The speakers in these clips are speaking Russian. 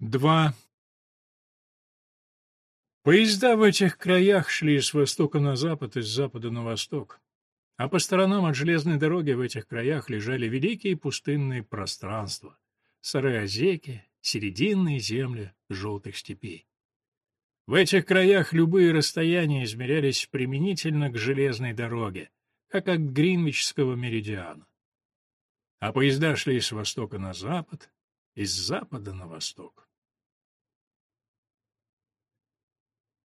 2. Поезда в этих краях шли с востока на запад и с запада на восток. А по сторонам от железной дороги в этих краях лежали великие пустынные пространства, сырые озеки, серединные земли желтых степей. В этих краях любые расстояния измерялись применительно к железной дороге, как от Гринвичского меридиана. А поезда шли с востока на запад и с запада на восток.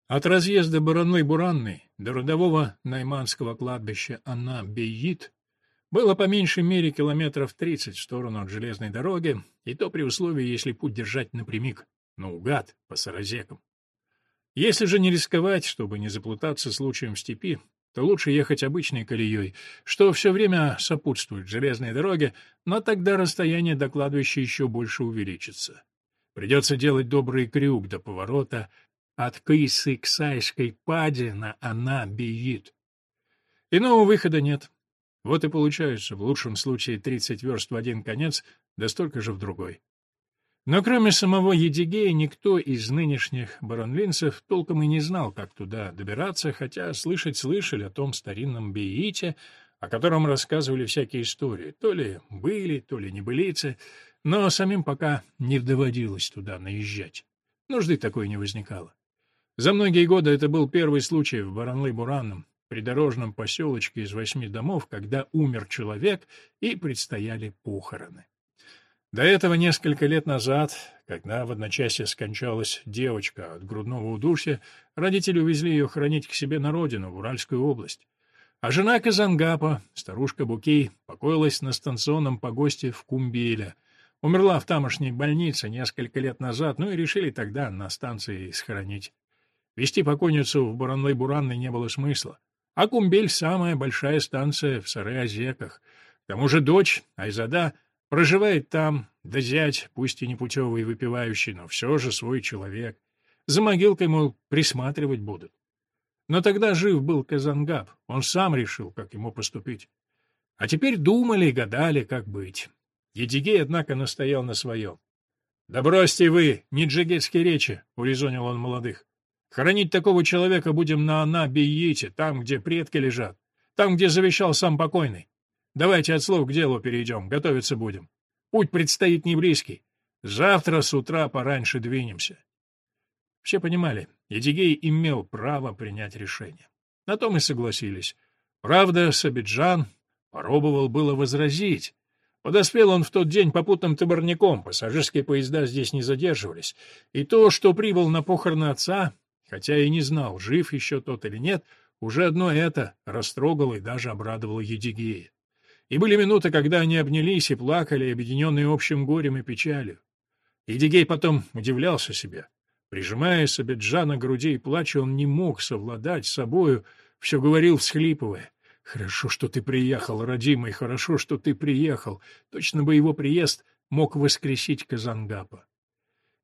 От разъезда Баранлы-Буранной до родового Найманского кладбища Анна-Бейит было по меньшей мере километров 30 в сторону от железной дороги, и то при условии, если путь держать напрямик, наугад, по саразекам. Если же не рисковать, чтобы не заплутаться случаем в степи, то лучше ехать обычной колеей, что все время сопутствует железной дороге, но тогда расстояние до кладбища еще больше увеличится. Придется делать добрый крюк до поворота от Кысы к Сайской паде на она биит. Иного выхода нет. Вот и получается, в лучшем случае 30 верст в один конец, да столько же в другой. Но кроме самого Едигея никто из нынешних баронвинцев толком и не знал, как туда добираться, хотя слышать слышали о том старинном Беите, о котором рассказывали всякие истории, то ли были, то ли не былицы, но самим пока не доводилось туда наезжать. Нужды такой не возникало. За многие годы это был первый случай в Баранлы-Буранном, придорожном поселочке из восьми домов, когда умер человек и предстояли похороны. До этого несколько лет назад, когда в одночасье скончалась девочка от грудного удушья, родители увезли ее хранить к себе на родину, в Уральскую область. А жена Казангапа, старушка Букей, покоилась на станционном погосте в Кумбеле. Умерла в тамошней больнице несколько лет назад, ну и решили тогда на станции схоронить. Вести покойницу в Буранлы-Буранной не было смысла. А Кумбель — самая большая станция в Сары-Озеках. К тому же дочь, Айзада, проживает там, да зять, пусть и непутевый и выпивающий, но все же свой человек. За могилкой, мол, присматривать будут. Но тогда жив был Казангаб, он сам решил, как ему поступить. А теперь думали и гадали, как быть. Едигей, однако, настоял на своем. — Да бросьте вы, не джигетские речи, — урезонил он молодых. Хоронить такого человека будем на Анабиите, там, где предки лежат, там, где завещал сам покойный. Давайте от слов к делу перейдем, готовиться будем. Путь предстоит не близкий. Завтра с утра пораньше двинемся. Все понимали, Едигей имел право принять решение. На том и согласились. Правда, Сабиджан попробовал было возразить. Подоспел он в тот день попутным таборником, пассажирские поезда здесь не задерживались. И то, что прибыл на похороны отца, Хотя и не знал, жив еще тот или нет, уже одно это растрогало и даже обрадовало Едигея. И были минуты, когда они обнялись и плакали, объединенные общим горем и печалью. Едигей потом удивлялся себе. Прижимая Сабиджана к груди и плача, он не мог совладать с собою, все говорил, всхлипывая. «Хорошо, что ты приехал, родимый, хорошо, что ты приехал. Точно бы его приезд мог воскресить Казангапа».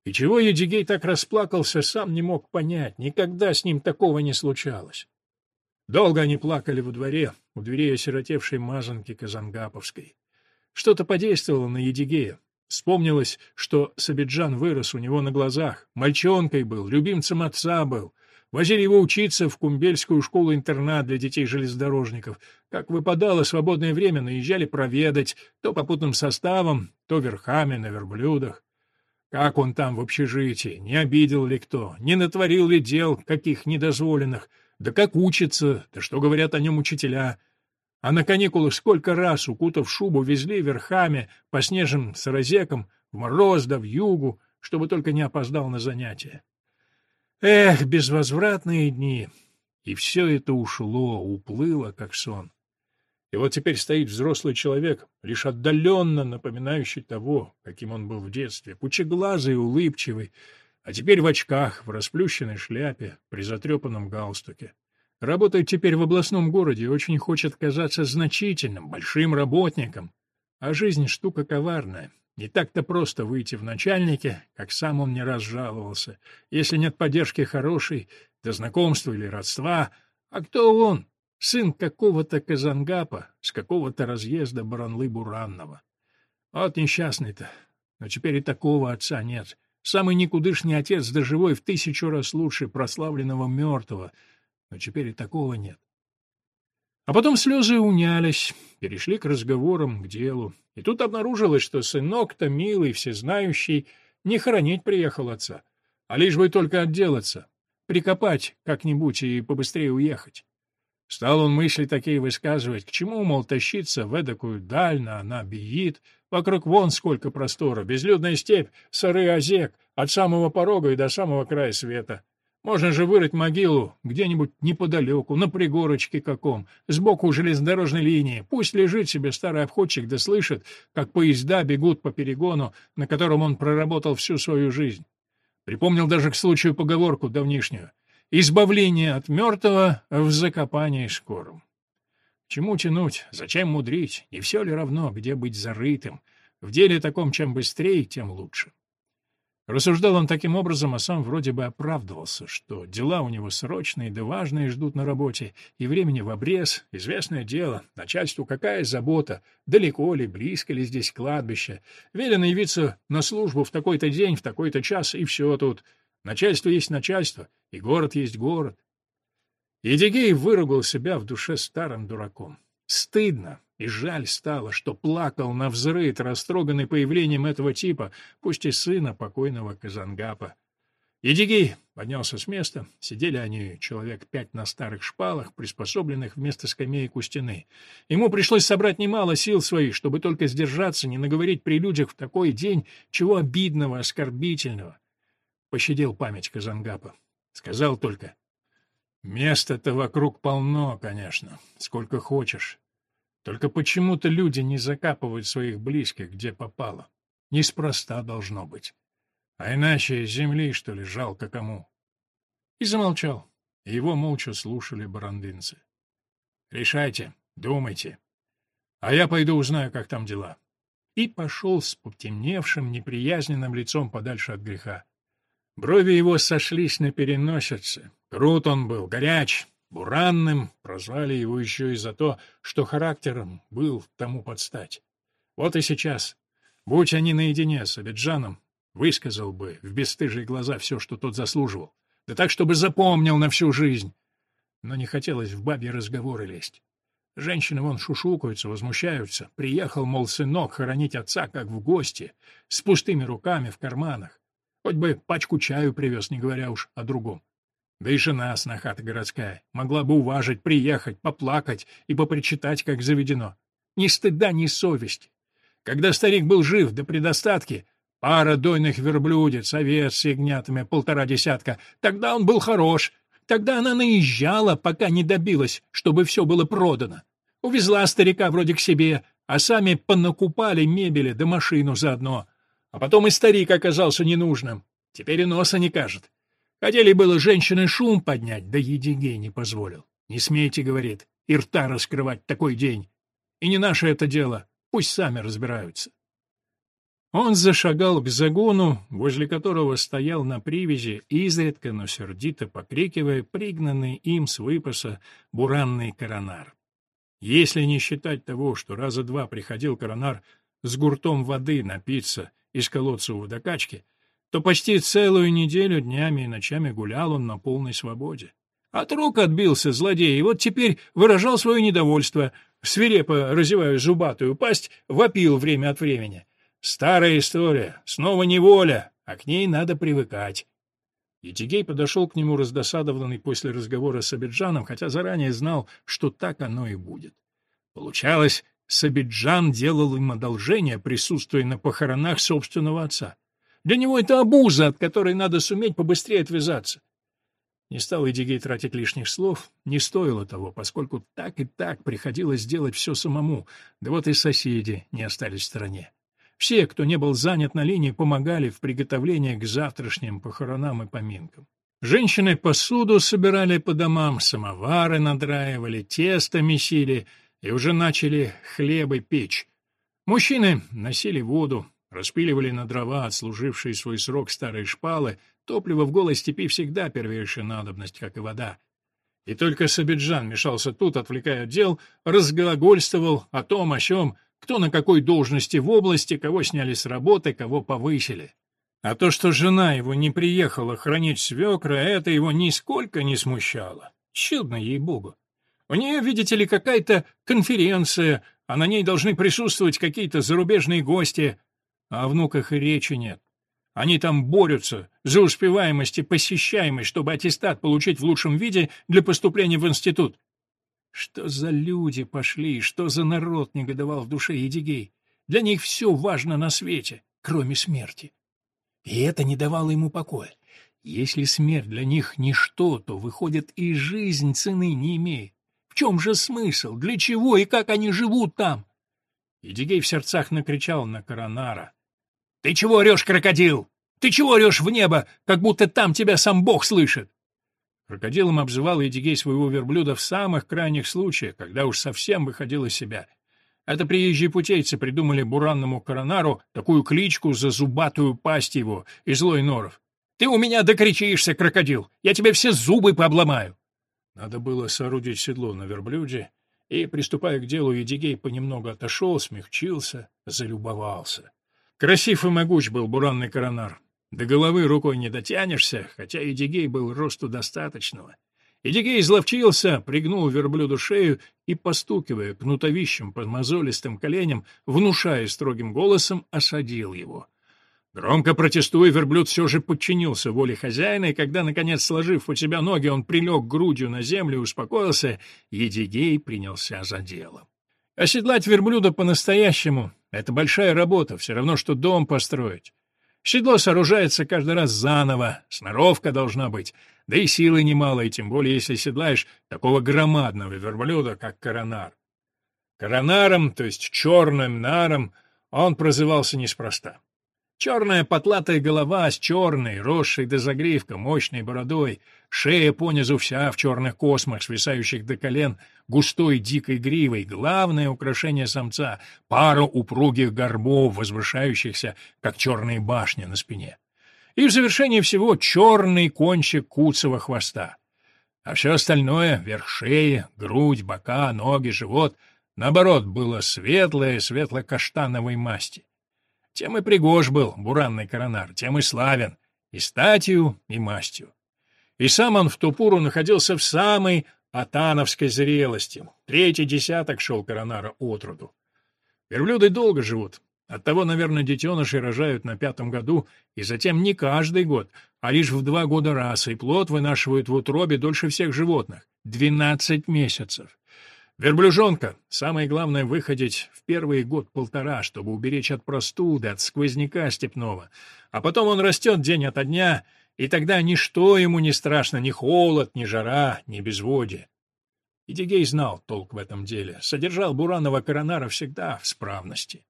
И чего Едигей так расплакался, сам не мог понять, никогда с ним такого не случалось. Долго они плакали во дворе, у дверей осиротевшей мазанки Казангаповской. Что-то подействовало на Едигея. Вспомнилось, что Сабиджан вырос у него на глазах, мальчонкой был, любимцем отца был. Возили его учиться в Кумбельскую школу-интернат для детей-железнодорожников. Как выпадало свободное время, наезжали проведать, то попутным составом, то верхами на верблюдах. Как он там в общежитии, не обидел ли кто, не натворил ли дел каких недозволенных, да как учится, да что говорят о нем учителя. А на каникулах сколько раз, укутав шубу, везли верхами по снежным саразекам в мороз да в югу, чтобы только не опоздал на занятия. Эх, безвозвратные дни! И все это ушло, уплыло, как сон. И вот теперь стоит взрослый человек, лишь отдаленно напоминающий того, каким он был в детстве, пучеглазый и улыбчивый, а теперь в очках, в расплющенной шляпе, при затрепанном галстуке. Работает теперь в областном городе и очень хочет казаться значительным, большим работником. А жизнь штука коварная. Не так-то просто выйти в начальники, как сам он не раз жаловался. Если нет поддержки хорошей, до знакомства или родства, а кто он? Сын какого-то Казангапа с какого-то разъезда Баранлы-Буранного. Вот несчастный-то. Но теперь и такого отца нет. Самый никудышний отец, да живой в тысячу раз лучше прославленного мертвого. Но теперь и такого нет. А потом слезы унялись, перешли к разговорам, к делу. И тут обнаружилось, что сынок-то милый, всезнающий, не хоронить приехал отца, а лишь бы только отделаться, прикопать как-нибудь и побыстрее уехать. Стал он мысли такие высказывать, к чему, мол, тащиться в эдакую даль на Набиит, вокруг вон сколько простора, безлюдная степь, сырый озек, от самого порога и до самого края света. Можно же вырыть могилу где-нибудь неподалеку, на пригорочке каком, сбоку железнодорожной линии. Пусть лежит себе старый обходчик да слышит, как поезда бегут по перегону, на котором он проработал всю свою жизнь. Припомнил даже к случаю поговорку давнишнюю — Избавление от мертвого в закопании скором. Чему тянуть? Зачем мудрить? Не все ли равно, где быть зарытым? В деле таком чем быстрее, тем лучше. Рассуждал он таким образом, а сам вроде бы оправдывался, что дела у него срочные да важные ждут на работе, и времени в обрез, известное дело, начальству какая забота, далеко ли, близко ли здесь кладбище, велено явиться на службу в такой-то день, в такой-то час, и все тут — Начальство есть начальство, и город есть город. Едигей выругал себя в душе старым дураком. Стыдно и жаль стало, что плакал на взрыв, растроганный появлением этого типа, пусть и сына покойного Казангапа. Едигей поднялся с места, сидели они человек пять на старых шпалах, приспособленных вместо скамеек у стены. Ему пришлось собрать немало сил своих, чтобы только сдержаться, не наговорить при людях в такой день чего обидного, оскорбительного. Пощадил память Казангапа. Сказал только. Места-то вокруг полно, конечно, сколько хочешь. Только почему-то люди не закапывают своих близких, где попало. Неспроста должно быть. А иначе земли, что ли, жалко кому. И замолчал. Его молча слушали барандинцы. Решайте, думайте. А я пойду узнаю, как там дела. И пошел с потемневшим, неприязненным лицом подальше от греха. Брови его сошлись на переносице. Крут он был, горяч, буранным, прозвали его еще и за то, что характером был тому подстать. Вот и сейчас, будь они наедине с Абиджаном, высказал бы в бесстыжие глаза все, что тот заслуживал, да так, чтобы запомнил на всю жизнь. Но не хотелось в бабьи разговоры лезть. Женщины вон шушукаются, возмущаются. Приехал, мол, сынок хоронить отца, как в гости, с пустыми руками в карманах. Хоть бы пачку чаю привез, не говоря уж о другом. Да и жена снохата городская могла бы уважить, приехать, поплакать и попричитать, как заведено. Ни стыда, ни совести. Когда старик был жив до предостатки, пара дойных верблюдец, овец с ягнятами, полтора десятка, тогда он был хорош. Тогда она наезжала, пока не добилась, чтобы все было продано. Увезла старика вроде к себе, а сами понакупали мебели да машину заодно. А потом и старик оказался ненужным. Теперь и носа не кажет. Хотели было женщины шум поднять, да Едигей не позволил. «Не смейте, — говорит, — и рта раскрывать такой день. И не наше это дело, пусть сами разбираются». Он зашагал к загону, возле которого стоял на привязи, изредка, но сердито покрикивая, пригнанный им с выпаса буранный коронар. Если не считать того, что раза два приходил коронар с гуртом воды напиться из колодца у водокачки, то почти целую неделю днями и ночами гулял он на полной свободе. От рук отбился злодей, и вот теперь выражал свое недовольство, свирепо разевая зубатую пасть, вопил время от времени. Старая история, снова неволя, а к ней надо привыкать. Етигей подошел к нему раздосадованный после разговора с Абиджаном, хотя заранее знал, что так оно и будет. Получалось, Сабиджан делал им одолжение, присутствуя на похоронах собственного отца. Для него это обуза, от которой надо суметь побыстрее отвязаться. Не стал Эдигей тратить лишних слов, не стоило того, поскольку так и так приходилось делать все самому, да вот и соседи не остались в стороне. Все, кто не был занят на линии, помогали в приготовлении к завтрашним похоронам и поминкам. Женщины посуду собирали по домам, самовары надраивали, тесто месили — и уже начали хлебы печь. Мужчины носили воду, распиливали на дрова отслужившие свой срок старые шпалы, топливо в голой степи всегда первейшая надобность, как и вода. И только Сабиджан мешался тут, отвлекая от дел, разглагольствовал о том, о сём, кто на какой должности в области, кого сняли с работы, кого повысили. А то, что жена его не приехала хранить свекра, это его нисколько не смущало. Чудно ей-богу. У нее, видите ли, какая-то конференция, а на ней должны присутствовать какие-то зарубежные гости, а о внуках и речи нет. Они там борются за успеваемость и посещаемость, чтобы аттестат получить в лучшем виде для поступления в институт. Что за люди пошли, что за народ негодовал в душе Едигей? Для них все важно на свете, кроме смерти. И это не давало ему покоя. Если смерть для них ничто, то, выходит, и жизнь цены не имеет. В чем же смысл? Для чего и как они живут там? Едигей в сердцах накричал на Коронара. «Ты чего орешь, крокодил? Ты чего орешь в небо, как будто там тебя сам Бог слышит?» Крокодилом обзывал Едигей своего верблюда в самых крайних случаях, когда уж совсем выходил из себя. Это приезжие путейцы придумали буранному коронару такую кличку за зубатую пасть его и злой норов. «Ты у меня докричишься, крокодил! Я тебе все зубы пообломаю!» Надо было соорудить седло на верблюде, и, приступая к делу, Едигей понемногу отошел, смягчился, залюбовался. Красив и могуч был буранный коронар. До головы рукой не дотянешься, хотя Эдигей был росту достаточного. Эдигей изловчился, пригнул верблюду шею и, постукивая кнутовищем под мозолистым коленем, внушая строгим голосом, осадил его. Громко протестуя, верблюд все же подчинился воле хозяина, и когда, наконец, сложив у себя ноги, он прилег грудью на землю и успокоился, Едигей принялся за дело. Оседлать верблюда по-настоящему — это большая работа, все равно, что дом построить. Седло сооружается каждый раз заново, сноровка должна быть, да и силы немало, и тем более, если седлаешь такого громадного верблюда, как коронар. Коронаром, то есть черным наром, он прозывался неспроста. Черная потлатая голова с черной, росшей до загривка, мощной бородой, шея понизу вся в черных космах, свисающих до колен, густой дикой гривой, главное украшение самца — пара упругих горбов, возвышающихся, как черные башни на спине. И в завершении всего черный кончик куцого хвоста. А все остальное — верх шеи, грудь, бока, ноги, живот — наоборот, было светлое, светло-каштановой масти. Тем и пригож был буранный коронар, тем и славен, и статью, и мастью. И сам он в ту пору находился в самой атановской зрелости. Третий десяток шел коронара отроду. Верблюды долго живут. Оттого, наверное, детеныши рожают на пятом году, и затем не каждый год, а лишь в два года раз, и плод вынашивают в утробе дольше всех животных — двенадцать месяцев. Верблюжонка самое главное выходить в первый год-полтора, чтобы уберечь от простуды, от сквозняка степного. А потом он растет день ото дня, и тогда ничто ему не страшно, ни холод, ни жара, ни безводье. Идигей знал толк в этом деле, содержал Буранова коронара всегда в справности.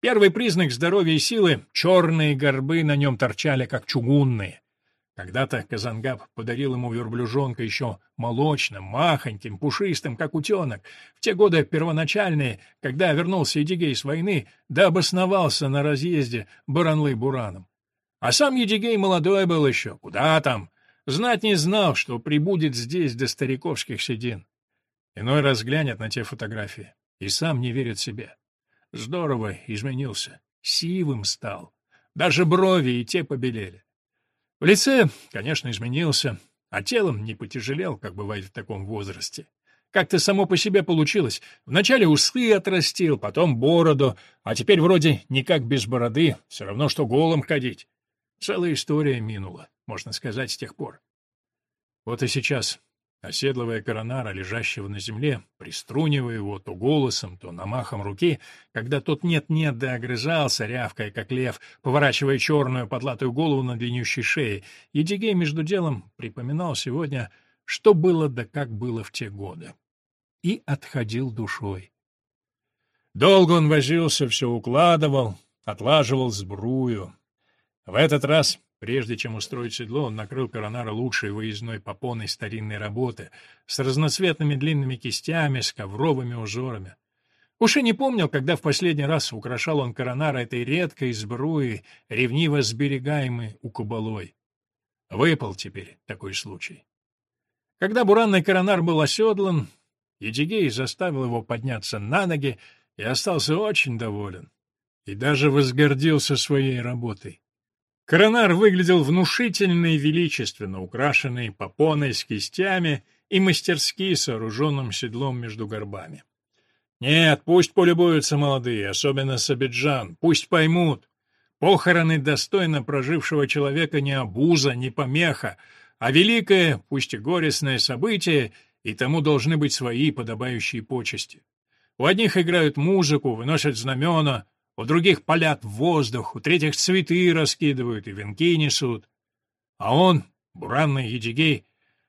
Первый признак здоровья и силы — черные горбы на нем торчали, как чугунные. Когда-то Казангаб подарил ему верблюжонка еще молочным, махоньким, пушистым, как утенок. В те годы первоначальные, когда вернулся Едигей с войны, да обосновался на разъезде Баранлы-Бураном. А сам Едигей молодой был еще, куда там? Знать не знал, что прибудет здесь до стариковских седин. Иной раз глянет на те фотографии и сам не верит себе. Здорово изменился, сивым стал. Даже брови и те побелели. В лице, конечно, изменился, а телом не потяжелел, как бывает в таком возрасте. Как-то само по себе получилось. Вначале усы отрастил, потом бороду, а теперь вроде никак без бороды, все равно, что голым ходить. Целая история минула, можно сказать, с тех пор. Вот и сейчас Оседлывая коронара, лежащего на земле, приструнивая его то голосом, то намахом руки, когда тот нет-нет да огрызался, рявкая, как лев, поворачивая черную подлатую голову на длиннющей шее, Едигей между делом припоминал сегодня, что было да как было в те годы. И отходил душой. Долго он возился, все укладывал, отлаживал сбрую. В этот раз Прежде чем устроить седло, он накрыл коронара лучшей выездной попоной старинной работы, с разноцветными длинными кистями, с ковровыми узорами. Уж и не помнил, когда в последний раз украшал он коронара этой редкой сбруей, ревниво сберегаемой у кабалой. Выпал теперь такой случай. Когда буранный коронар был оседлан, Едигей заставил его подняться на ноги и остался очень доволен. И даже возгордился своей работой. Коронар выглядел внушительно и величественно, украшенный попоной с кистями и мастерски сооруженным седлом между горбами. Нет, пусть полюбуются молодые, особенно Сабиджан, пусть поймут. Похороны достойно прожившего человека не обуза, не помеха, а великое, пусть и горестное событие, и тому должны быть свои подобающие почести. У одних играют музыку, выносят знамена, у других палят воздух, у третьих цветы раскидывают и венки несут. А он, буранный Едигей,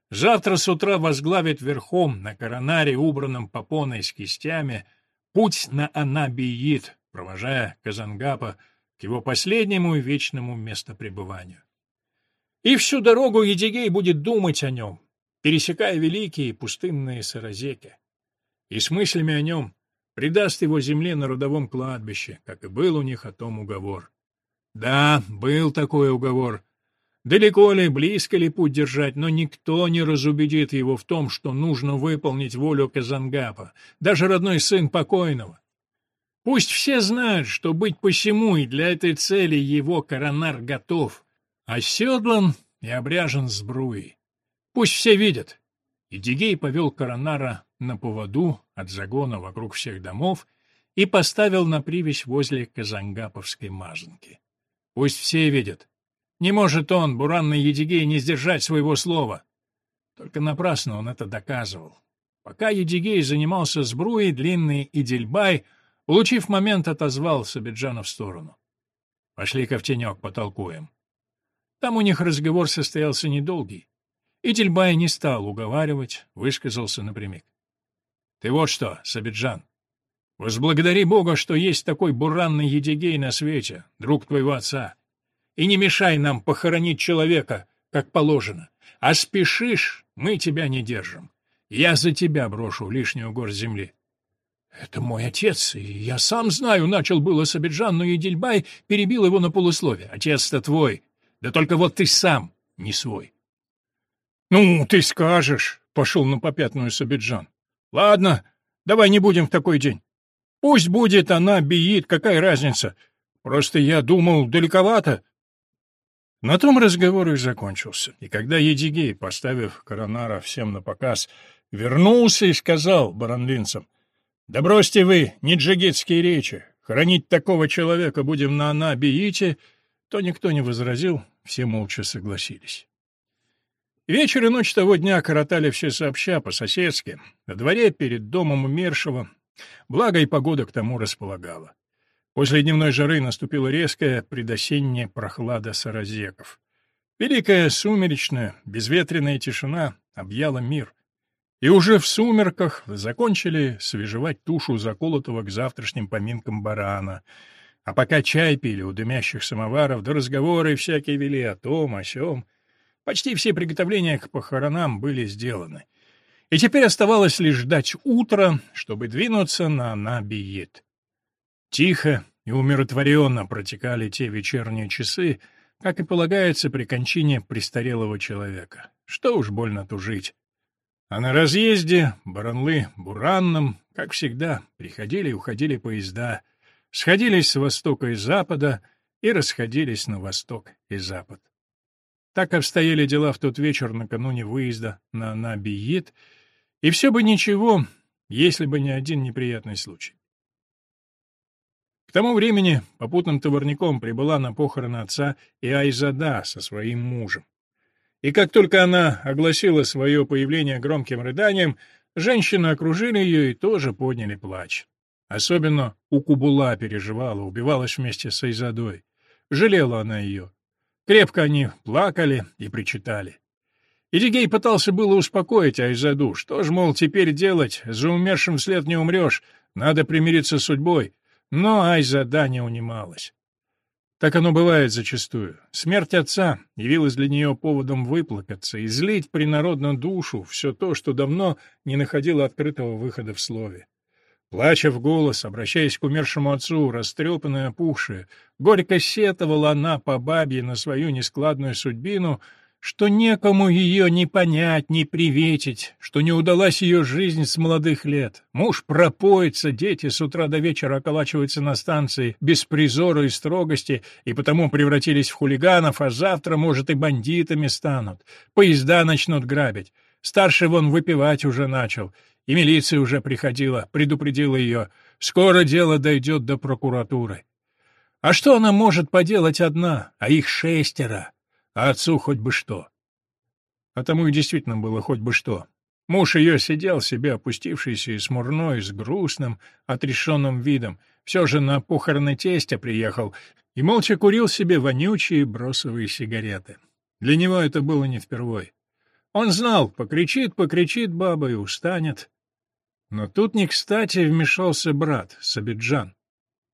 завтра с утра возглавит верхом на коронаре, убранном попоной с кистями, путь на Анабиит, провожая Казангапа к его последнему и вечному местопребыванию. И всю дорогу Едигей будет думать о нем, пересекая великие пустынные саразеки. И с мыслями о нем предаст его земле на родовом кладбище, как и был у них о том уговор. Да, был такой уговор. Далеко ли, близко ли путь держать, но никто не разубедит его в том, что нужно выполнить волю Казангапа, даже родной сын покойного. Пусть все знают, что быть посему и для этой цели его коронар готов, оседлан и обряжен сбруей. Пусть все видят. И Дигей повел коронара на поводу от загона вокруг всех домов и поставил на привязь возле Казангаповской мазанки. Пусть все видят. Не может он, буранный Едигей, не сдержать своего слова. Только напрасно он это доказывал. Пока Едигей занимался сбруей, длинный Идельбай, улучив момент, отозвал Сабиджана в сторону. «Пошли-ка в тенек, потолкуем». Там у них разговор состоялся недолгий. Идельбай не стал уговаривать, высказался напрямик. Ты вот что, Сабиджан, возблагодари Бога, что есть такой буранный Едигей на свете, друг твоего отца, и не мешай нам похоронить человека, как положено. А спешишь, мы тебя не держим. Я за тебя брошу лишнюю горсть земли. — Это мой отец, и я сам знаю, — начал было Сабиджан, но Едельбай перебил его на полусловие. — Отец-то твой, да только вот ты сам не свой. — Ну, ты скажешь, — пошел на попятную Сабиджан. Ладно, давай не будем в такой день. Пусть будет она биит, какая разница. Просто я думал, далековато. На том разговор и закончился. И когда Едигей, поставив коронара всем на показ, вернулся и сказал баранлинцам, «Да бросьте вы, не джигитские речи, хранить такого человека будем на Анабиите», то никто не возразил, все молча согласились. Вечер и ночь того дня коротали все сообща, по-соседски, на дворе перед домом умершего, благо и погода к тому располагала. После дневной жары наступила резкая предосенняя прохлада саразеков. Великая сумеречная, безветренная тишина объяла мир. И уже в сумерках закончили свежевать тушу заколотого к завтрашним поминкам барана. А пока чай пили у дымящих самоваров, да разговоры всякие вели о том, о сём, Почти все приготовления к похоронам были сделаны. И теперь оставалось лишь ждать утра, чтобы двинуться на Набиет. Тихо и умиротворенно протекали те вечерние часы, как и полагается при кончине престарелого человека. Что уж больно тужить. А на разъезде Баранлы-Буранном, как всегда, приходили и уходили поезда, сходились с востока и запада и расходились на восток и запад. Так обстояли дела в тот вечер накануне выезда на Набиит, и все бы ничего, если бы не один неприятный случай. К тому времени попутным товарником прибыла на похороны отца и Айзада со своим мужем. И как только она огласила свое появление громким рыданием, женщины окружили ее и тоже подняли плач. Особенно у Кубула переживала, убивалась вместе с Айзадой. Жалела она ее. Крепко они плакали и причитали. Идигей пытался было успокоить Айзаду. Что ж, мол, теперь делать? За умершим вслед не умрешь. Надо примириться с судьбой. Но Айзада не унималась. Так оно бывает зачастую. Смерть отца явилась для нее поводом выплакаться, и злить принародно душу все то, что давно не находило открытого выхода в слове. Плача в голос, обращаясь к умершему отцу, растрепанная, опухшая, горько сетовала она по бабье на свою нескладную судьбину что некому ее ни понять, ни приветить, что не удалась ее жизнь с молодых лет. Муж пропоится, дети с утра до вечера околачиваются на станции без призора и строгости, и потому превратились в хулиганов, а завтра, может, и бандитами станут. Поезда начнут грабить. Старший вон выпивать уже начал, и милиция уже приходила, предупредила ее. Скоро дело дойдет до прокуратуры. А что она может поделать одна, а их шестеро? А отцу хоть бы что. А тому и действительно было хоть бы что. Муж ее сидел себе опустившийся и смурной, с грустным, отрешенным видом. Все же на похороны тестя приехал и молча курил себе вонючие бросовые сигареты. Для него это было не впервой. Он знал, покричит, покричит баба и устанет. Но тут не кстати вмешался брат, Сабиджан.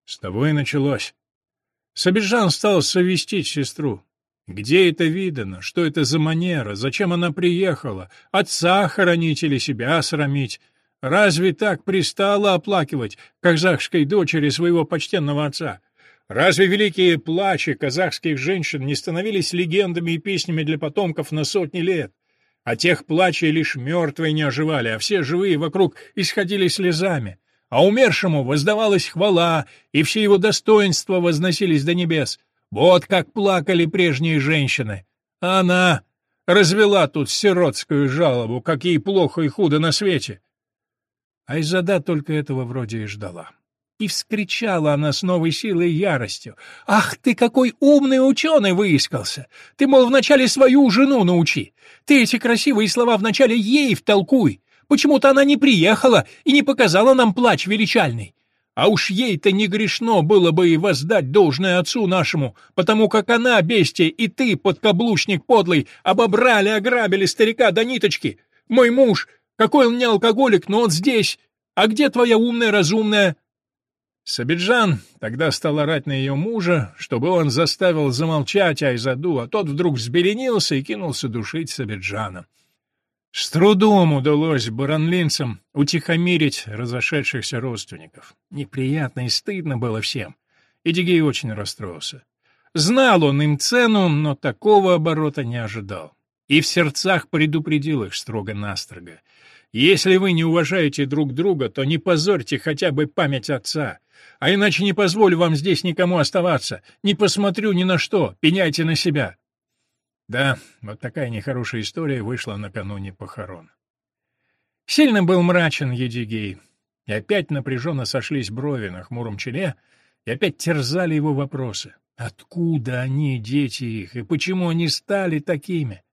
С того и началось. Сабиджан стал совестить сестру. Где это видано? Что это за манера? Зачем она приехала? Отца хоронить или себя срамить? Разве так пристало оплакивать казахской дочери своего почтенного отца? Разве великие плачи казахских женщин не становились легендами и песнями для потомков на сотни лет? А тех плачей лишь мертвые не оживали, а все живые вокруг исходили слезами. А умершему воздавалась хвала, и все его достоинства возносились до небес — вот как плакали прежние женщины. А она развела тут сиротскую жалобу, как ей плохо и худо на свете. Айзада только этого вроде и ждала. И вскричала она с новой силой и яростью. «Ах ты, какой умный ученый выискался! Ты, мол, вначале свою жену научи! Ты эти красивые слова вначале ей втолкуй! Почему-то она не приехала и не показала нам плач величальный. А уж ей-то не грешно было бы и воздать должное отцу нашему, потому как она, бестия, и ты, подкаблучник подлый, обобрали, ограбили старика до ниточки. Мой муж, какой он не алкоголик, но он здесь. А где твоя умная, разумная?» Сабиджан тогда стал орать на ее мужа, чтобы он заставил замолчать Айзаду, а тот вдруг взбеленился и кинулся душить Сабиджана. С трудом удалось баранлинцам утихомирить разошедшихся родственников. Неприятно и стыдно было всем. Эдигей очень расстроился. Знал он им цену, но такого оборота не ожидал. И в сердцах предупредил их строго-настрого. «Если вы не уважаете друг друга, то не позорьте хотя бы память отца. А иначе не позволю вам здесь никому оставаться. Не посмотрю ни на что, пеняйте на себя. Да, вот такая нехорошая история вышла накануне похорон. Сильно был мрачен Едигей, и опять напряженно сошлись брови на хмуром челе, и опять терзали его вопросы. Откуда они, дети их, и почему они стали такими?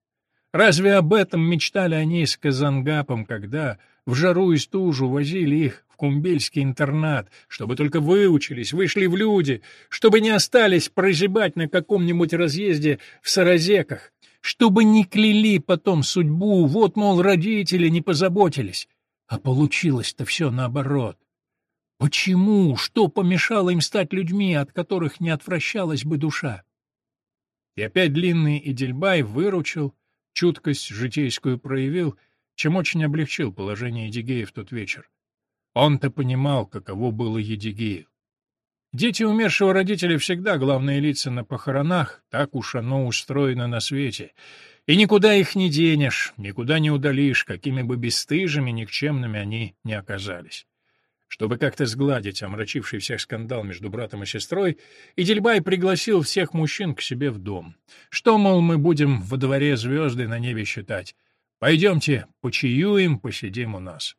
Разве об этом мечтали они с Казангапом, когда в жару и стужу возили их в кумбельский интернат, чтобы только выучились, вышли в люди, чтобы не остались прозябать на каком-нибудь разъезде в Саразеках, чтобы не кляли потом судьбу, вот, мол, родители не позаботились. А получилось-то все наоборот. Почему? Что помешало им стать людьми, от которых не отвращалась бы душа? И опять длинный Идельбай выручил, чуткость житейскую проявил, чем очень облегчил положение Едигея в тот вечер. Он-то понимал, каково было Едигею. Дети умершего родителя всегда главные лица на похоронах, так уж оно устроено на свете. И никуда их не денешь, никуда не удалишь, какими бы бесстыжими, никчемными они не оказались. Чтобы как-то сгладить омрачивший всех скандал между братом и сестрой, Идельбай пригласил всех мужчин к себе в дом. Что, мол, мы будем во дворе звезды на небе считать? Пойдемте, почаюем, посидим у нас.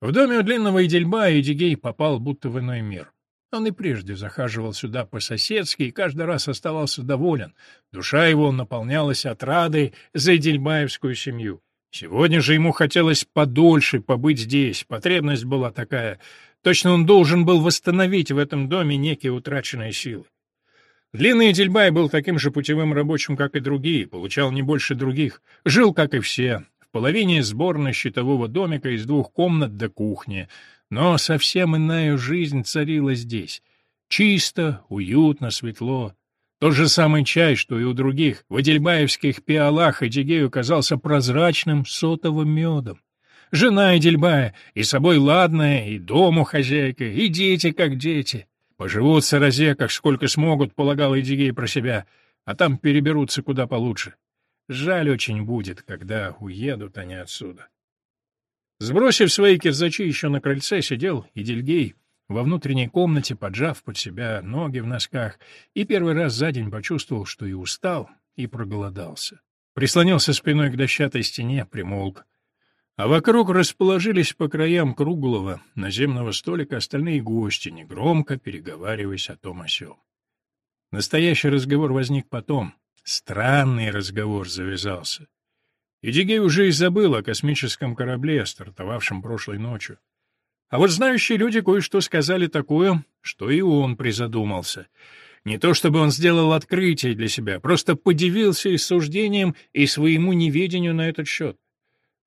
В доме у длинного Идельба Эдигей попал будто в иной мир. Он и прежде захаживал сюда по-соседски и каждый раз оставался доволен. Душа его наполнялась отрадой за Эдельбаевскую семью. Сегодня же ему хотелось подольше побыть здесь, потребность была такая. Точно он должен был восстановить в этом доме некие утраченные силы. Длинный Дельбай был таким же путевым рабочим, как и другие, получал не больше других, жил, как и все, в половине сборной щитового домика из двух комнат до кухни, но совсем иная жизнь царила здесь. Чисто, уютно, светло. Тот же самый чай, что и у других, в Эдельбаевских пиалах Эдигею казался прозрачным сотовым медом. Жена Эдельбая, и собой ладная, и дому хозяйка, и дети как дети. Поживут в Саразеках сколько смогут, полагал Эдигей про себя, а там переберутся куда получше. Жаль очень будет, когда уедут они отсюда. Сбросив свои кирзачи еще на крыльце, сидел Идельгей во внутренней комнате, поджав под себя ноги в носках, и первый раз за день почувствовал, что и устал, и проголодался. Прислонился спиной к дощатой стене, примолк. А вокруг расположились по краям круглого наземного столика остальные гости, негромко переговариваясь о том о сём. Настоящий разговор возник потом. Странный разговор завязался. Идигей уже и забыл о космическом корабле, стартовавшем прошлой ночью. А вот знающие люди кое-что сказали такое, что и он призадумался. Не то чтобы он сделал открытие для себя, просто подивился и суждением, и своему неведению на этот счет.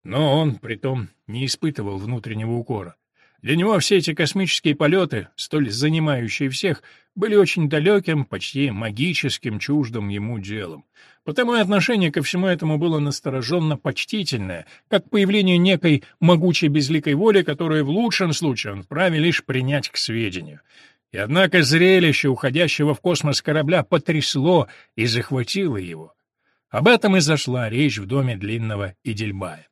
Но он, притом, не испытывал внутреннего укора. Для него все эти космические полеты, столь занимающие всех, были очень далеким, почти магическим, чуждым ему делом. Потому и отношение ко всему этому было настороженно почтительное, как к появлению некой могучей безликой воли, которую в лучшем случае он вправе лишь принять к сведению. И однако зрелище уходящего в космос корабля потрясло и захватило его. Об этом и зашла речь в доме длинного Идельбая.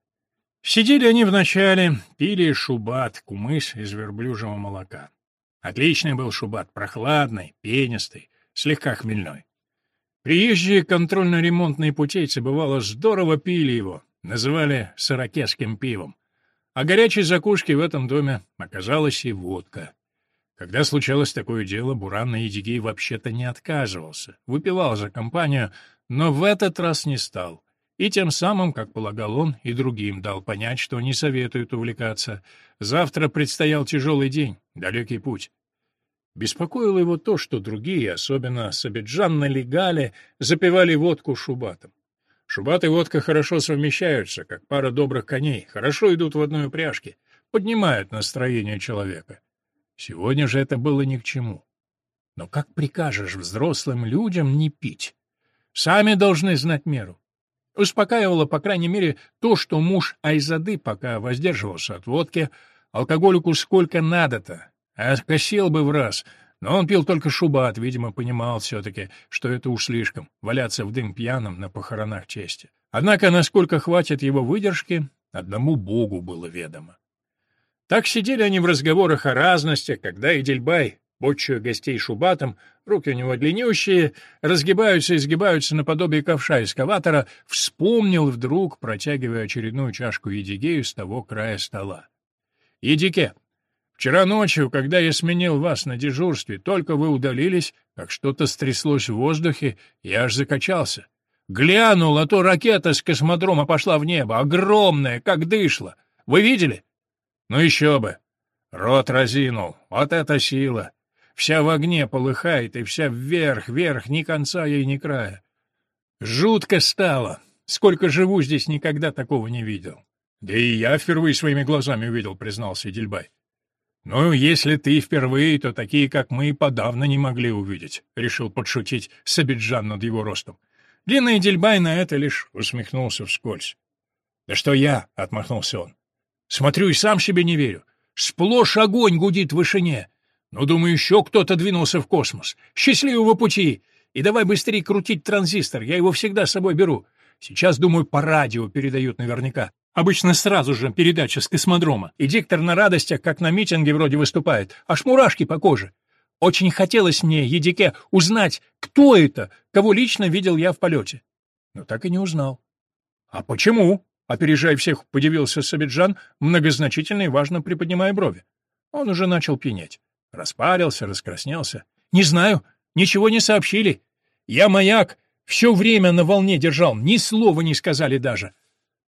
Сидели они вначале, пили шубат, кумыс из верблюжьего молока. Отличный был шубат, прохладный, пенистый, слегка хмельной. Приезжие контрольно-ремонтные путейцы, бывало, здорово пили его, называли сорокесским пивом. А горячей закуски в этом доме оказалась и водка. Когда случалось такое дело, Буран на Едигей вообще-то не отказывался, выпивал за компанию, но в этот раз не стал и тем самым, как полагал он, и другим дал понять, что не советует увлекаться. Завтра предстоял тяжелый день, далекий путь. Беспокоило его то, что другие, особенно Сабиджан на Легале, запивали водку шубатом. Шубат и водка хорошо совмещаются, как пара добрых коней, хорошо идут в одной упряжке, поднимают настроение человека. Сегодня же это было ни к чему. Но как прикажешь взрослым людям не пить? Сами должны знать меру. Успокаивало, по крайней мере, то, что муж Айзады пока воздерживался от водки, алкоголику сколько надо-то, а косил бы в раз, но он пил только шубат, видимо, понимал все-таки, что это уж слишком, валяться в дым пьяным на похоронах чести. Однако, насколько хватит его выдержки, одному Богу было ведомо. Так сидели они в разговорах о разностях, когда Идельбай Бочую гостей шубатом, руки у него длиннющие, разгибаются и сгибаются наподобие ковша эскаватора, вспомнил вдруг, протягивая очередную чашку Едигею с того края стола. «Едике, вчера ночью, когда я сменил вас на дежурстве, только вы удалились, как что-то стряслось в воздухе, я аж закачался. Глянул, а то ракета с космодрома пошла в небо, огромная, как дышла. Вы видели? Ну еще бы. Рот разинул. Вот это сила. Вся в огне полыхает, и вся вверх, вверх, ни конца ей, ни края. Жутко стало. Сколько живу здесь, никогда такого не видел. Да и я впервые своими глазами увидел, признался Дельбай. «Ну, если ты впервые, то такие, как мы, подавно не могли увидеть», — решил подшутить Сабиджан над его ростом. Длинный Дельбай на это лишь усмехнулся вскользь. «Да что я?» — отмахнулся он. «Смотрю и сам себе не верю. Сплошь огонь гудит в вышине. Ну, думаю, еще кто-то двинулся в космос. Счастливого пути! И давай быстрее крутить транзистор, я его всегда с собой беру. Сейчас, думаю, по радио передают наверняка. Обычно сразу же передача с космодрома. И диктор на радостях, как на митинге вроде выступает. Аж мурашки по коже. Очень хотелось мне, Едике, узнать, кто это, кого лично видел я в полете. Но так и не узнал. — А почему? — опережая всех, подивился Сабиджан, многозначительно и важно приподнимая брови. Он уже начал пьянеть. Распарился, раскраснелся. «Не знаю, ничего не сообщили. Я маяк все время на волне держал, ни слова не сказали даже».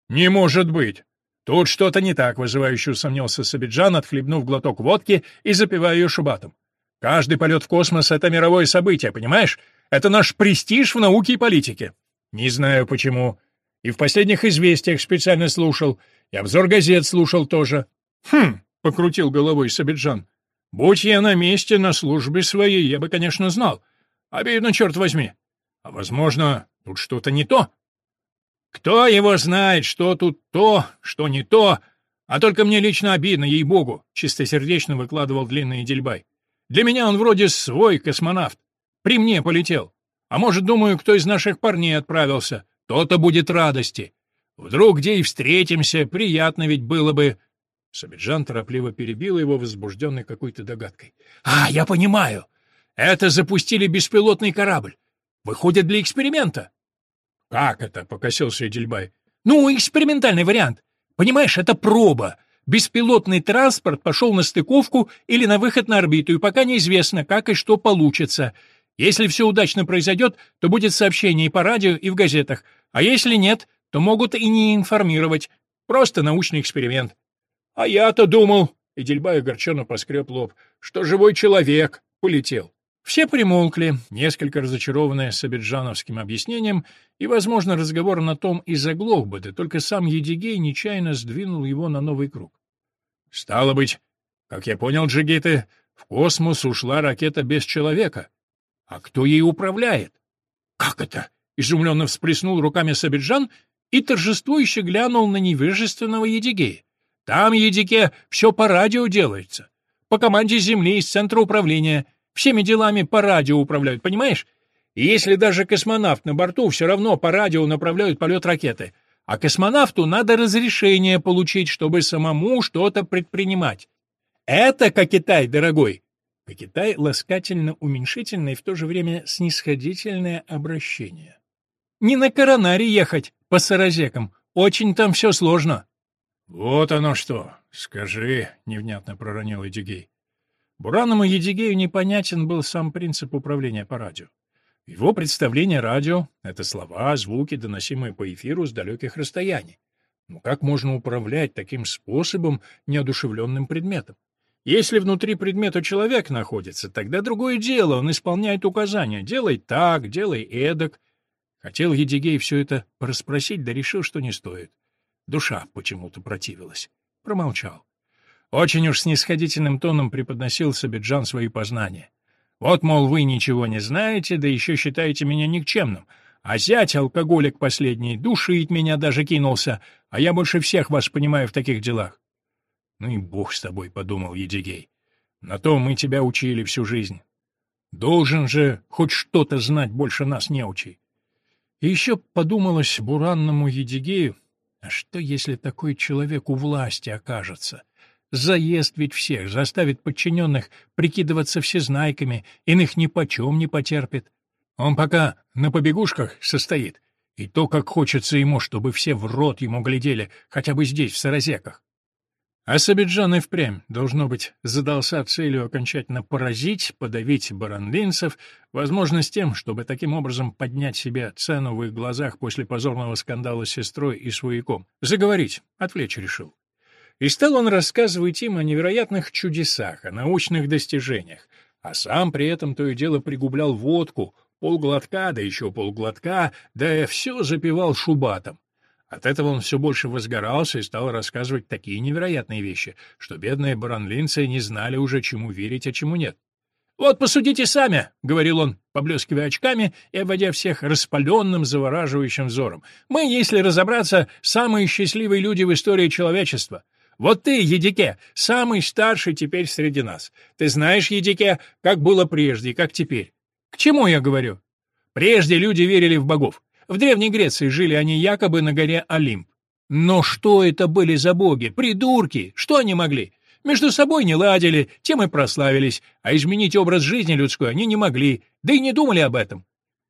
«Не может быть!» Тут что-то не так, вызывающе усомнился Сабиджан, отхлебнув глоток водки и запивая ее шубатом. Каждый полет в космос — это мировое событие, понимаешь? Это наш престиж в науке и политике. Не знаю почему. И в последних известиях специально слушал, и обзор газет слушал тоже. Хм, — покрутил головой Сабиджан. Будь я на месте, на службе своей, я бы, конечно, знал. Обидно, черт возьми. А, возможно, тут что-то не то. Кто его знает, что тут то, что не то, а только мне лично обидно, ей-богу, — чистосердечно выкладывал длинный Дельбай. Для меня он вроде свой космонавт. При мне полетел. А может, думаю, кто из наших парней отправился. То-то будет радости. Вдруг где и встретимся, приятно ведь было бы. Сабиджан торопливо перебил его, возбужденный какой-то догадкой. — А, я понимаю! Это запустили беспилотный корабль. Выходит, для эксперимента. — Как это? — покосился Эдельбай. — Ну, экспериментальный вариант. Понимаешь, это проба. Беспилотный транспорт пошел на стыковку или на выход на орбиту, и пока неизвестно, как и что получится. Если все удачно произойдет, то будет сообщение и по радио, и в газетах. А если нет, то могут и не информировать. Просто научный эксперимент. А я-то думал, и Дельбай огорченно поскреб лоб, что живой человек полетел. Все примолкли, несколько разочарованные Сабиджановским объяснением, и, возможно, разговор на том и заглох бы, да только сам Едигей нечаянно сдвинул его на новый круг. «Стало быть, как я понял, джигиты, в космос ушла ракета без человека. А кто ей управляет?» «Как это?» — изумленно всплеснул руками Сабиджан и торжествующе глянул на невежественного Едигея. Там, Едике, все по радио делается. По команде Земли из центра управления. Всеми делами по радио управляют, понимаешь? И если даже космонавт на борту, все равно по радио направляют полет ракеты. А космонавту надо разрешение получить, чтобы самому что-то предпринимать. Это Кокитай, дорогой. Кокитай — ласкательно-уменьшительное и в то же время снисходительное обращение. Не на коронаре ехать по саразекам. Очень там все сложно. «Вот оно что! Скажи!» — невнятно проронил Эдигей. Бураному Едигею непонятен был сам принцип управления по радио. Его представление радио — это слова, звуки, доносимые по эфиру с далеких расстояний. Но как можно управлять таким способом неодушевленным предметом? Если внутри предмета человек находится, тогда другое дело, он исполняет указания. Делай так, делай эдак. Хотел Едигей все это расспросить, да решил, что не стоит. Душа почему-то противилась. Промолчал. Очень уж снисходительным тоном преподносил Сабиджан свои познания. Вот, мол, вы ничего не знаете, да еще считаете меня никчемным. А зять, алкоголик последний, душить меня даже кинулся, а я больше всех вас понимаю в таких делах. Ну и бог с тобой, — подумал Едигей. На то мы тебя учили всю жизнь. Должен же хоть что-то знать больше нас не учи. И еще подумалось буранному Едигею, а что, если такой человек у власти окажется? Заест ведь всех, заставит подчиненных прикидываться всезнайками, иных ни почем не потерпит. Он пока на побегушках состоит, и то, как хочется ему, чтобы все в рот ему глядели, хотя бы здесь, в Саразеках. А Сабиджан и впрямь, должно быть, задался целью окончательно поразить, подавить баранлинцев, возможно, с тем, чтобы таким образом поднять себе цену в их глазах после позорного скандала с сестрой и свояком. Заговорить, отвлечь решил. И стал он рассказывать им о невероятных чудесах, о научных достижениях, а сам при этом то и дело пригублял водку, полглотка, да еще полглотка, да все запивал шубатом. От этого он все больше возгорался и стал рассказывать такие невероятные вещи, что бедные баранлинцы не знали уже, чему верить, а чему нет. «Вот посудите сами», — говорил он, поблескивая очками и обводя всех распаленным, завораживающим взором. «Мы, если разобраться, самые счастливые люди в истории человечества. Вот ты, Едике, самый старший теперь среди нас. Ты знаешь, Едике, как было прежде и как теперь. К чему я говорю? Прежде люди верили в богов. В Древней Греции жили они якобы на горе Олимп. Но что это были за боги? Придурки! Что они могли? Между собой не ладили, тем и прославились, а изменить образ жизни людской они не могли, да и не думали об этом.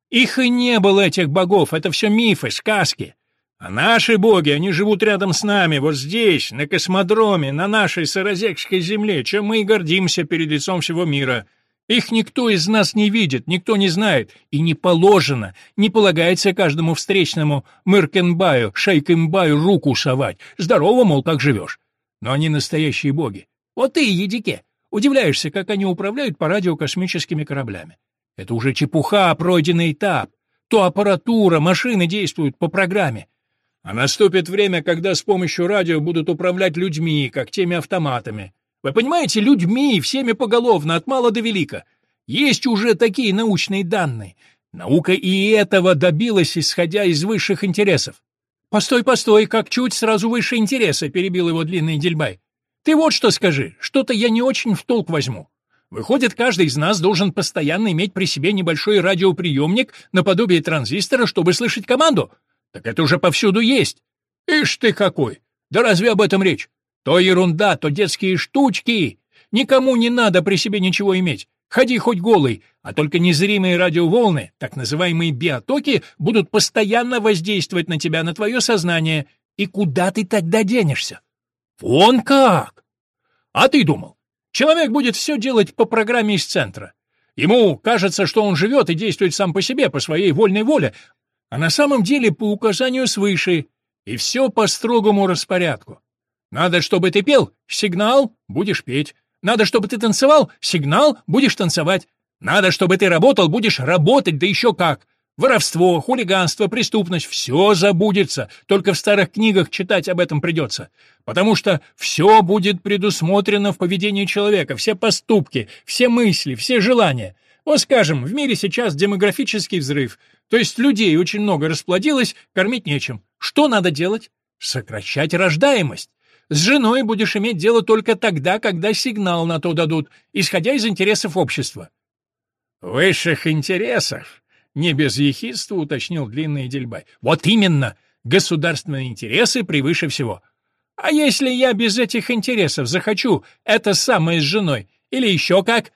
Их и не было, этих богов, это все мифы, сказки. А наши боги, они живут рядом с нами, вот здесь, на космодроме, на нашей Саразекской земле, чем мы и гордимся перед лицом всего мира. Их никто из нас не видит, никто не знает, и не положено, не полагается каждому встречному Мыркенбаю, Шейкенбаю руку совать. Здорово, мол, как живешь. Но они настоящие боги. Вот ты, Едике, удивляешься, как они управляют по радио космическими кораблями. Это уже чепуха, пройденный этап. То аппаратура, машины действуют по программе. А наступит время, когда с помощью радио будут управлять людьми, как теми автоматами. Вы понимаете, людьми, всеми поголовно, от мала до велика. Есть уже такие научные данные. Наука и этого добилась, исходя из высших интересов. «Постой, постой, как чуть сразу выше интереса», — перебил его длинный дельбай. «Ты вот что скажи, что-то я не очень в толк возьму. Выходит, каждый из нас должен постоянно иметь при себе небольшой радиоприемник наподобие транзистора, чтобы слышать команду. Так это уже повсюду есть. Ишь ты какой! Да разве об этом речь? То ерунда, то детские штучки. Никому не надо при себе ничего иметь. Ходи хоть голый, а только незримые радиоволны, так называемые биотоки, будут постоянно воздействовать на тебя, на твое сознание. И куда ты тогда денешься? Вон как! А ты думал, человек будет все делать по программе из центра. Ему кажется, что он живет и действует сам по себе, по своей вольной воле, а на самом деле по указанию свыше, и все по строгому распорядку. Надо, чтобы ты пел, сигнал, будешь петь. Надо, чтобы ты танцевал, сигнал, будешь танцевать. Надо, чтобы ты работал, будешь работать, да еще как. Воровство, хулиганство, преступность — все забудется, только в старых книгах читать об этом придется. Потому что все будет предусмотрено в поведении человека, все поступки, все мысли, все желания. Вот скажем, в мире сейчас демографический взрыв, то есть людей очень много расплодилось, кормить нечем. Что надо делать? Сокращать рождаемость. С женой будешь иметь дело только тогда, когда сигнал на то дадут, исходя из интересов общества. Высших интересов? Не без ехидства уточнил длинный Дельбай. Вот именно! Государственные интересы превыше всего. А если я без этих интересов захочу это самое с женой? Или еще как?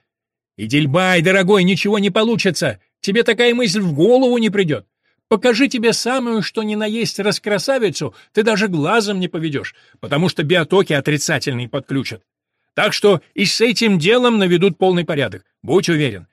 Идельбай, дорогой, ничего не получится. Тебе такая мысль в голову не придет. Покажи тебе самую, что ни на есть раскрасавицу, ты даже глазом не поведешь, потому что биотоки отрицательные подключат. Так что и с этим делом наведут полный порядок, будь уверен.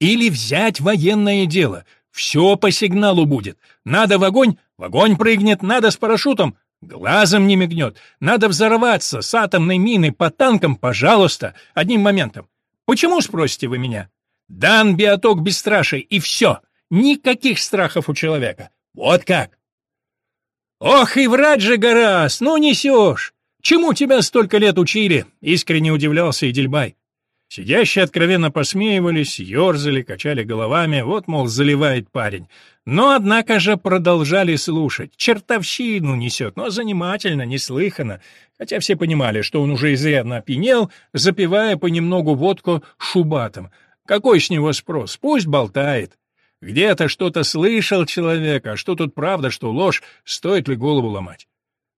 Или взять военное дело. Все по сигналу будет. Надо в огонь, в огонь прыгнет, надо с парашютом, глазом не мигнет. Надо взорваться с атомной мины по танкам, пожалуйста, одним моментом. Почему, спросите вы меня? Дан биоток бесстраший, и все. Никаких страхов у человека. Вот как. Ох, и врать же, Гарас, ну несешь. Чему тебя столько лет учили? Искренне удивлялся Идельбай. Сидящие откровенно посмеивались, ерзали, качали головами, вот, мол, заливает парень. Но, однако же, продолжали слушать. Чертовщину несет, но занимательно, неслыханно. Хотя все понимали, что он уже изрядно опьянел, запивая понемногу водку шубатом. Какой с него спрос? Пусть болтает. Где-то что-то слышал человек, а что тут правда, что ложь, стоит ли голову ломать?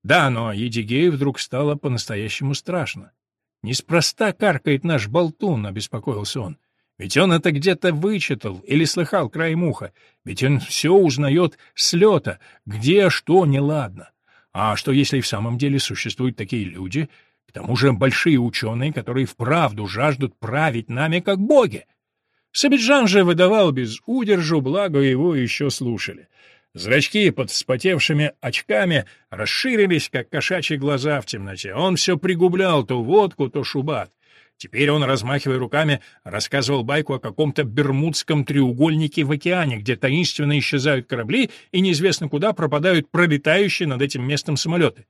Да, но Едигею вдруг стало по-настоящему страшно. Неспроста каркает наш болтун, обеспокоился он. Ведь он это где-то вычитал или слыхал краем уха. Ведь он все узнает с лета, где что неладно. А что, если в самом деле существуют такие люди, к тому же большие ученые, которые вправду жаждут править нами как боги? Сабиджан же выдавал без удержу, благо его еще слушали. Зрачки под вспотевшими очками расширились, как кошачьи глаза в темноте. Он все пригублял то водку, то шубат. Теперь он, размахивая руками, рассказывал байку о каком-то бермудском треугольнике в океане, где таинственно исчезают корабли и неизвестно куда пропадают пролетающие над этим местом самолеты.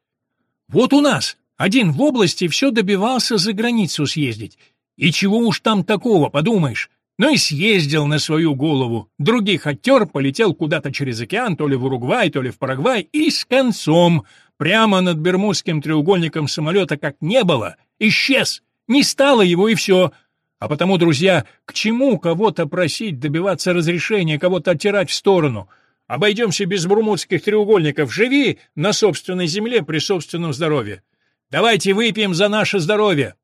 «Вот у нас один в области все добивался за границу съездить. И чего уж там такого, подумаешь? Ну и съездил на свою голову. Других оттер, полетел куда-то через океан, то ли в Уругвай, то ли в Парагвай, и с концом. Прямо над Бермудским треугольником самолета как не было. Исчез. Не стало его, и все. А потому, друзья, к чему кого-то просить добиваться разрешения, кого-то оттирать в сторону? Обойдемся без бермудских треугольников. Живи на собственной земле при собственном здоровье. Давайте выпьем за наше здоровье.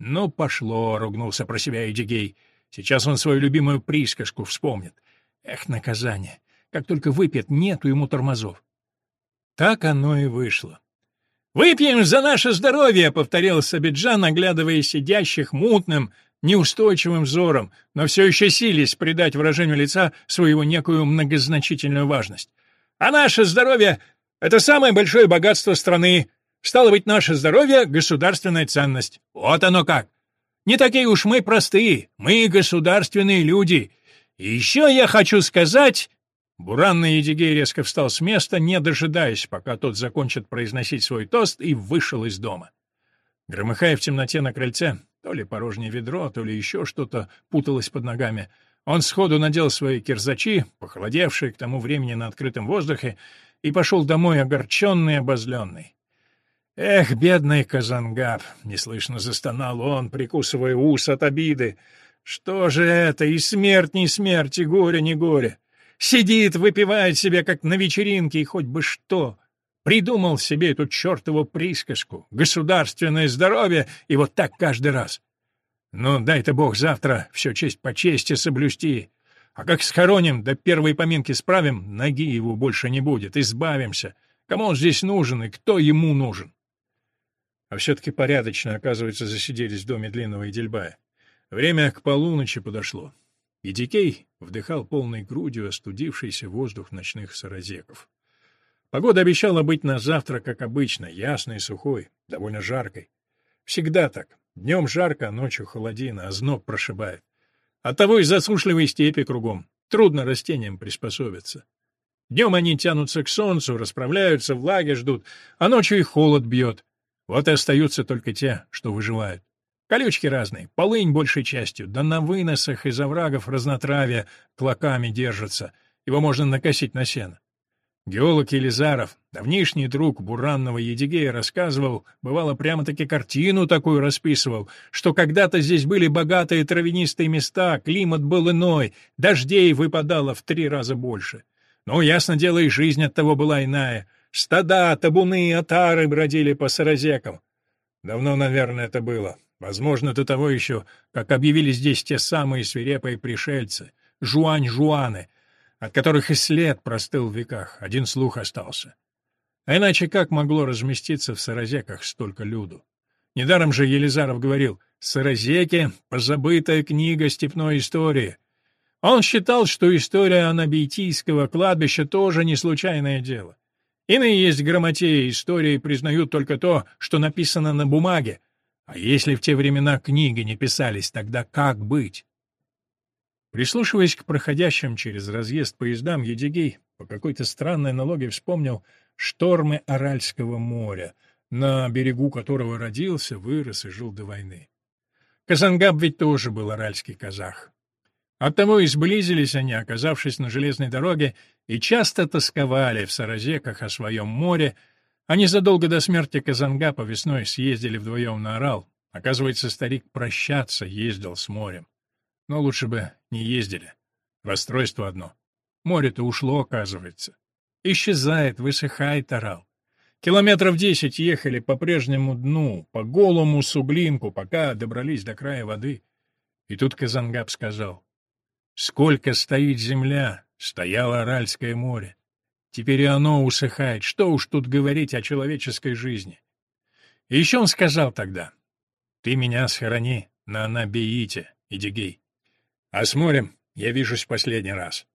Ну, пошло, ругнулся про себя Эдигей. Сейчас он свою любимую присказку вспомнит. Эх, наказание! Как только выпьет, нету ему тормозов. Так оно и вышло. «Выпьем за наше здоровье!» — повторил Сабиджан, оглядывая сидящих мутным, неустойчивым взором, но все еще сились придать выражению лица своего некую многозначительную важность. «А наше здоровье — это самое большое богатство страны. Стало быть, наше здоровье — государственная ценность. Вот оно как!» Не такие уж мы простые, мы государственные люди. И еще я хочу сказать...» Буранный Едигей резко встал с места, не дожидаясь, пока тот закончит произносить свой тост, и вышел из дома. Громыхая в темноте на крыльце, то ли порожнее ведро, то ли еще что-то путалось под ногами, он сходу надел свои кирзачи, похолодевшие к тому времени на открытом воздухе, и пошел домой огорченный и обозленный. «Эх, бедный Казангаб!» — неслышно застонал он, прикусывая ус от обиды. «Что же это? И смерть не смерть, и горе не горе! Сидит, выпивает себе, как на вечеринке, и хоть бы что. Придумал себе эту чертову присказку. Государственное здоровье, и вот так каждый раз. Ну, дай-то бог завтра все честь по чести соблюсти. А как схороним, до первой поминки справим, ноги его больше не будет, избавимся. Кому он здесь нужен и кто ему нужен? А все-таки порядочно, оказывается, засиделись в доме длинного Эдельбая. Время к полуночи подошло. И Дикей вдыхал полной грудью остудившийся воздух ночных саразеков. Погода обещала быть на завтра, как обычно, ясной сухой, довольно жаркой. Всегда так. Днем жарко, а ночью холодина, а зноб прошибает. Оттого и засушливые степи кругом. Трудно растениям приспособиться. Днем они тянутся к солнцу, расправляются, влаги ждут, а ночью и холод бьет. Вот и остаются только те, что выживают. Колючки разные, полынь большей частью, да на выносах из оврагов разнотравья клоками держатся, его можно накосить на сено. Геолог Елизаров, давнишний друг буранного Едигея, рассказывал, бывало прямо-таки картину такую расписывал, что когда-то здесь были богатые травянистые места, климат был иной, дождей выпадало в три раза больше. Но, ясно дело, и жизнь от того была иная. Стада, табуны и отары бродили по саразекам. Давно, наверное, это было. Возможно, до того еще, как объявили здесь те самые свирепые пришельцы, жуань-жуаны, от которых и след простыл в веках, один слух остался. А иначе как могло разместиться в Саразеках столько люду? Недаром же Елизаров говорил «Саразеки — позабытая книга степной истории». Он считал, что история анабийтийского кладбища тоже не случайное дело. Иные есть грамотеи истории признают только то, что написано на бумаге. А если в те времена книги не писались, тогда как быть? Прислушиваясь к проходящим через разъезд поездам, Едигей по какой-то странной налоге вспомнил штормы Аральского моря, на берегу которого родился, вырос и жил до войны. Казангаб ведь тоже был аральский казах. Оттого и сблизились они, оказавшись на железной дороге, и часто тосковали в Саразеках о своем море. Они задолго до смерти Казангапа весной съездили вдвоем на Орал. Оказывается, старик прощаться ездил с морем. Но лучше бы не ездили. Расстройство одно. Море-то ушло, оказывается. Исчезает, высыхает орал. Километров десять ехали по прежнему дну, по голому суглинку, пока добрались до края воды. И тут Казангаб сказал, «Сколько стоит земля, стояло Аральское море. Теперь и оно усыхает. Что уж тут говорить о человеческой жизни?» И еще он сказал тогда, «Ты меня схорони на Анабеите, Идигей. А с морем я вижусь последний раз.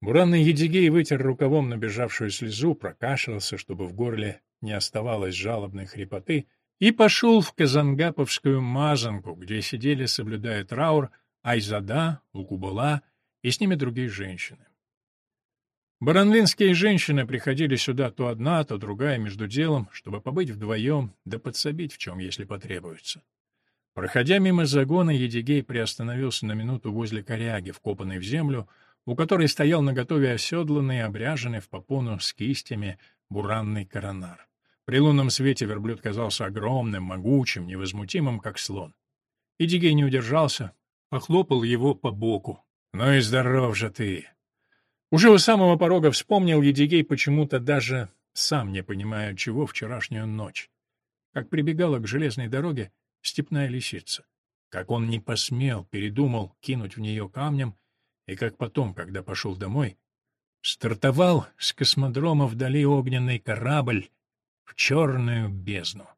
Буранный Едигей вытер рукавом набежавшую слезу, прокашлялся, чтобы в горле не оставалось жалобной хрипоты, и пошел в Казангаповскую мазанку, где сидели, соблюдая траур, Айзада, Лукубала и с ними другие женщины. Баранлинские женщины приходили сюда то одна, то другая между делом, чтобы побыть вдвоем, да подсобить в чем, если потребуется. Проходя мимо загона, Едигей приостановился на минуту возле коряги, вкопанной в землю, у которой стоял наготове оседланный, обряженный в попону с кистями буранный коронар. При лунном свете верблюд казался огромным, могучим, невозмутимым, как слон. Едигей не удержался, похлопал его по боку. «Ну и здоров же ты!» Уже у самого порога вспомнил Едигей почему-то даже сам не понимая, чего вчерашнюю ночь. Как прибегала к железной дороге, степная лисица. Как он не посмел, передумал кинуть в нее камнем, и как потом, когда пошел домой, стартовал с космодрома вдали огненный корабль в черную бездну.